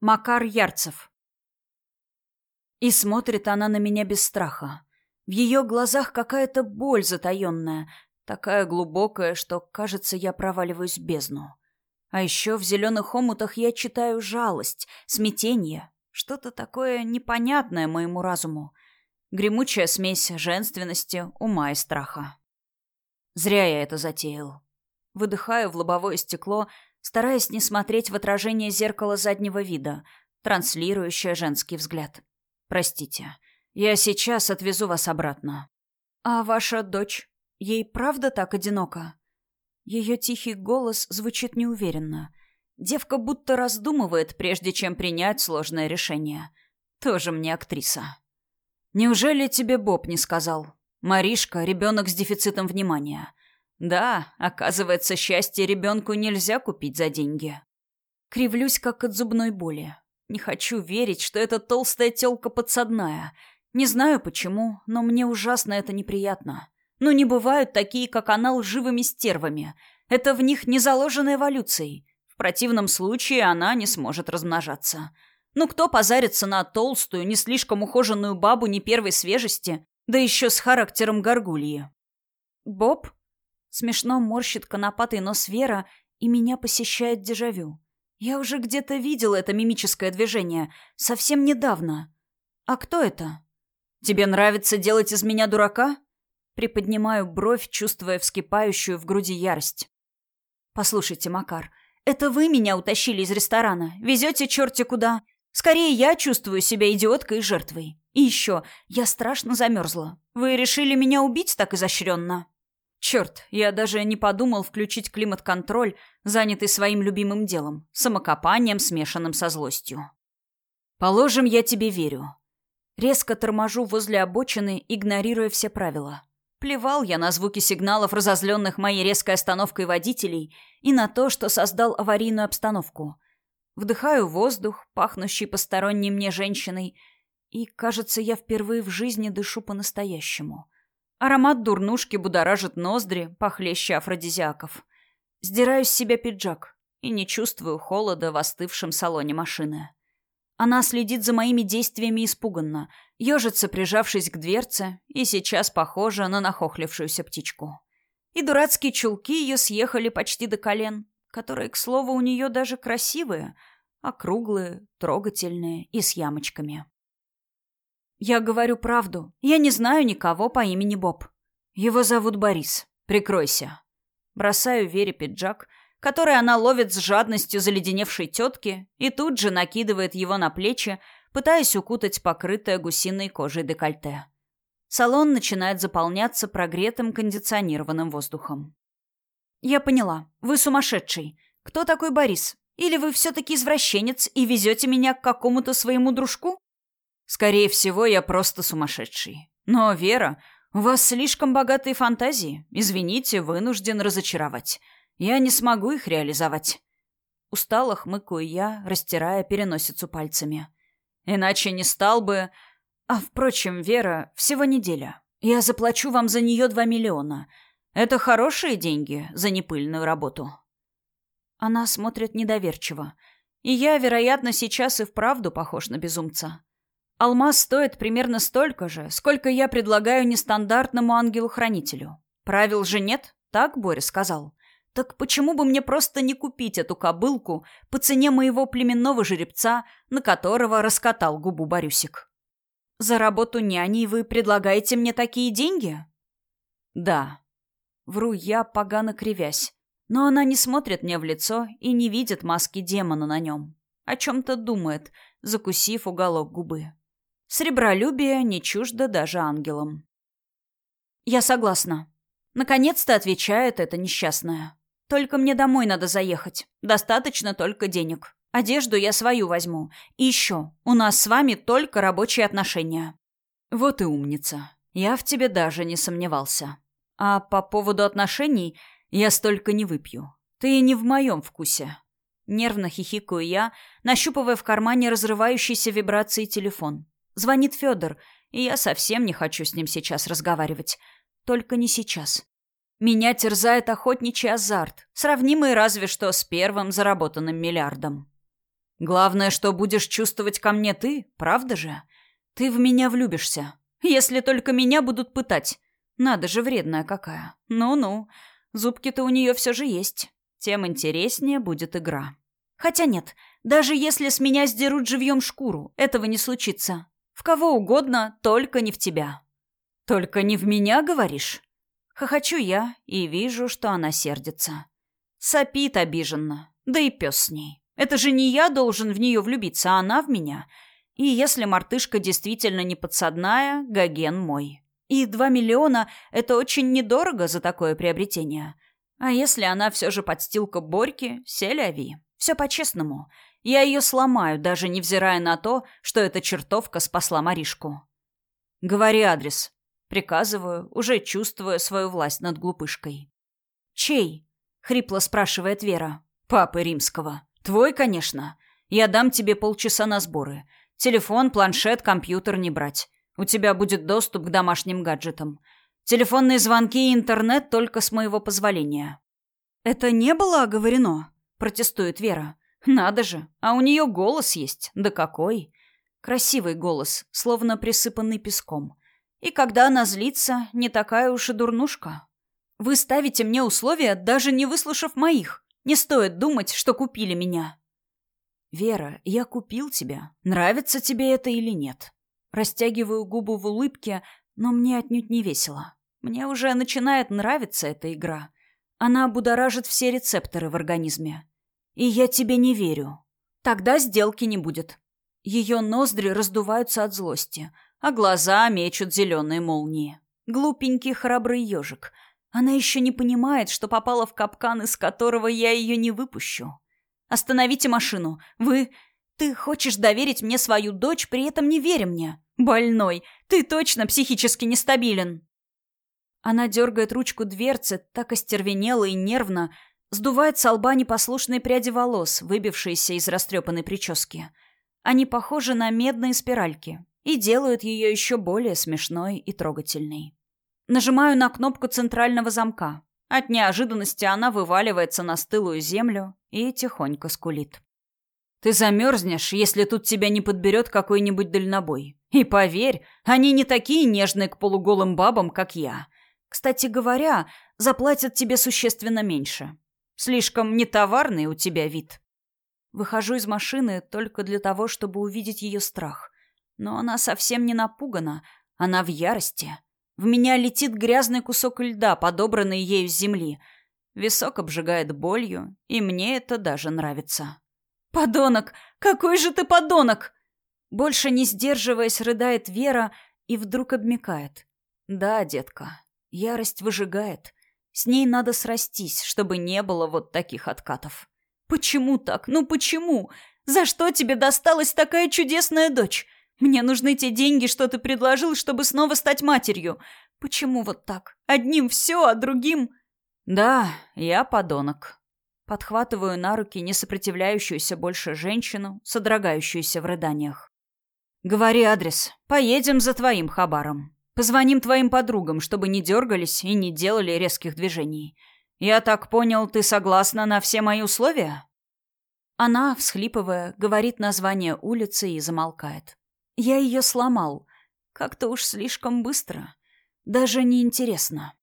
Макар Ярцев. И смотрит она на меня без страха. В ее глазах какая-то боль затаенная, такая глубокая, что, кажется, я проваливаюсь в бездну. А еще в зеленых омутах я читаю жалость, смятение, что-то такое непонятное моему разуму. Гремучая смесь женственности, ума и страха. Зря я это затеял. Выдыхаю в лобовое стекло, стараясь не смотреть в отражение зеркала заднего вида, транслирующее женский взгляд. «Простите, я сейчас отвезу вас обратно». «А ваша дочь? Ей правда так одиноко?» Ее тихий голос звучит неуверенно. Девка будто раздумывает, прежде чем принять сложное решение. Тоже мне актриса. «Неужели тебе Боб не сказал? Маришка — ребенок с дефицитом внимания. Да, оказывается, счастье ребенку нельзя купить за деньги. Кривлюсь, как от зубной боли. Не хочу верить, что эта толстая тёлка подсадная. Не знаю почему, но мне ужасно это неприятно. Но не бывают такие, как она, лживыми стервами. Это в них не заложено эволюцией. В противном случае она не сможет размножаться. Ну кто позарится на толстую, не слишком ухоженную бабу не первой свежести, да еще с характером горгульи? Боб Смешно морщит конопатый нос Вера, и меня посещает дежавю. Я уже где-то видела это мимическое движение. Совсем недавно. А кто это? Тебе нравится делать из меня дурака? Приподнимаю бровь, чувствуя вскипающую в груди ярость. Послушайте, Макар, это вы меня утащили из ресторана. Везете черти куда. Скорее, я чувствую себя идиоткой и жертвой. И еще, я страшно замерзла. Вы решили меня убить так изощренно? Черт, я даже не подумал включить климат-контроль, занятый своим любимым делом — самокопанием, смешанным со злостью. Положим, я тебе верю. Резко торможу возле обочины, игнорируя все правила. Плевал я на звуки сигналов, разозленных моей резкой остановкой водителей, и на то, что создал аварийную обстановку. Вдыхаю воздух, пахнущий посторонней мне женщиной, и, кажется, я впервые в жизни дышу по-настоящему — Аромат дурнушки будоражит ноздри, похлеще афродизиаков. Сдираю с себя пиджак и не чувствую холода в остывшем салоне машины. Она следит за моими действиями испуганно, ежится, прижавшись к дверце, и сейчас похожа на нахохлившуюся птичку. И дурацкие чулки ее съехали почти до колен, которые, к слову, у нее даже красивые, округлые, трогательные и с ямочками. Я говорю правду. Я не знаю никого по имени Боб. Его зовут Борис. Прикройся. Бросаю Вере пиджак, который она ловит с жадностью заледеневшей тетки и тут же накидывает его на плечи, пытаясь укутать покрытое гусиной кожей декольте. Салон начинает заполняться прогретым кондиционированным воздухом. «Я поняла. Вы сумасшедший. Кто такой Борис? Или вы все-таки извращенец и везете меня к какому-то своему дружку?» Скорее всего, я просто сумасшедший. Но, Вера, у вас слишком богатые фантазии. Извините, вынужден разочаровать. Я не смогу их реализовать. Устало хмыкаю я, растирая переносицу пальцами. Иначе не стал бы... А, впрочем, Вера, всего неделя. Я заплачу вам за нее два миллиона. Это хорошие деньги за непыльную работу. Она смотрит недоверчиво. И я, вероятно, сейчас и вправду похож на безумца. Алмаз стоит примерно столько же, сколько я предлагаю нестандартному ангелу-хранителю. Правил же нет, так Боря сказал. Так почему бы мне просто не купить эту кобылку по цене моего племенного жеребца, на которого раскатал губу Борюсик? За работу няней вы предлагаете мне такие деньги? Да. Вру я, погано кривясь. Но она не смотрит мне в лицо и не видит маски демона на нем. О чем-то думает, закусив уголок губы. Сребролюбие не чуждо даже ангелам. «Я согласна. Наконец-то отвечает эта несчастная. Только мне домой надо заехать. Достаточно только денег. Одежду я свою возьму. И еще, у нас с вами только рабочие отношения». «Вот и умница. Я в тебе даже не сомневался. А по поводу отношений я столько не выпью. Ты не в моем вкусе». Нервно хихикаю я, нащупывая в кармане разрывающийся вибрацией телефон. Звонит Федор, и я совсем не хочу с ним сейчас разговаривать. Только не сейчас. Меня терзает охотничий азарт, сравнимый разве что с первым заработанным миллиардом. Главное, что будешь чувствовать ко мне ты, правда же? Ты в меня влюбишься. Если только меня будут пытать. Надо же, вредная какая. Ну-ну, зубки-то у нее все же есть. Тем интереснее будет игра. Хотя нет, даже если с меня сдерут живьем шкуру, этого не случится. В кого угодно, только не в тебя. Только не в меня, говоришь? Хохочу я и вижу, что она сердится. Сопит обиженно. Да и пес с ней. Это же не я должен в нее влюбиться, а она в меня. И если мартышка действительно не подсадная, Гоген мой. И два миллиона — это очень недорого за такое приобретение. А если она все же подстилка Борьки, селяви. Все по-честному. Я ее сломаю, даже невзирая на то, что эта чертовка спасла Маришку. Говори адрес. Приказываю, уже чувствуя свою власть над глупышкой. «Чей?» — хрипло спрашивает Вера. «Папы Римского. Твой, конечно. Я дам тебе полчаса на сборы. Телефон, планшет, компьютер не брать. У тебя будет доступ к домашним гаджетам. Телефонные звонки и интернет только с моего позволения». «Это не было оговорено?» — протестует Вера. «Надо же, а у нее голос есть. Да какой!» Красивый голос, словно присыпанный песком. И когда она злится, не такая уж и дурнушка. Вы ставите мне условия, даже не выслушав моих. Не стоит думать, что купили меня. Вера, я купил тебя. Нравится тебе это или нет? Растягиваю губу в улыбке, но мне отнюдь не весело. Мне уже начинает нравиться эта игра. Она будоражит все рецепторы в организме. И я тебе не верю. Тогда сделки не будет. Ее ноздри раздуваются от злости — а глаза мечут зеленые молнии. Глупенький храбрый ежик. Она еще не понимает, что попала в капкан, из которого я ее не выпущу. «Остановите машину! Вы... Ты хочешь доверить мне свою дочь, при этом не веря мне? Больной! Ты точно психически нестабилен!» Она дергает ручку дверцы, так остервенела и нервно, сдувает с лба непослушные пряди волос, выбившиеся из растрепанной прически. Они похожи на медные спиральки, и делают ее еще более смешной и трогательной. Нажимаю на кнопку центрального замка. От неожиданности она вываливается на стылую землю и тихонько скулит. «Ты замерзнешь, если тут тебя не подберет какой-нибудь дальнобой. И поверь, они не такие нежные к полуголым бабам, как я. Кстати говоря, заплатят тебе существенно меньше. Слишком нетоварный у тебя вид». Выхожу из машины только для того, чтобы увидеть ее страх. Но она совсем не напугана, она в ярости. В меня летит грязный кусок льда, подобранный ею с земли. Висок обжигает болью, и мне это даже нравится. «Подонок! Какой же ты подонок!» Больше не сдерживаясь, рыдает Вера и вдруг обмекает. «Да, детка, ярость выжигает. С ней надо срастись, чтобы не было вот таких откатов». «Почему так? Ну почему? За что тебе досталась такая чудесная дочь? Мне нужны те деньги, что ты предложил, чтобы снова стать матерью. Почему вот так? Одним все, а другим... Да, я подонок. Подхватываю на руки несопротивляющуюся больше женщину, содрогающуюся в рыданиях. Говори адрес. Поедем за твоим хабаром. Позвоним твоим подругам, чтобы не дергались и не делали резких движений. Я так понял, ты согласна на все мои условия? Она, всхлипывая, говорит название улицы и замолкает. Я ее сломал. Как-то уж слишком быстро. Даже неинтересно.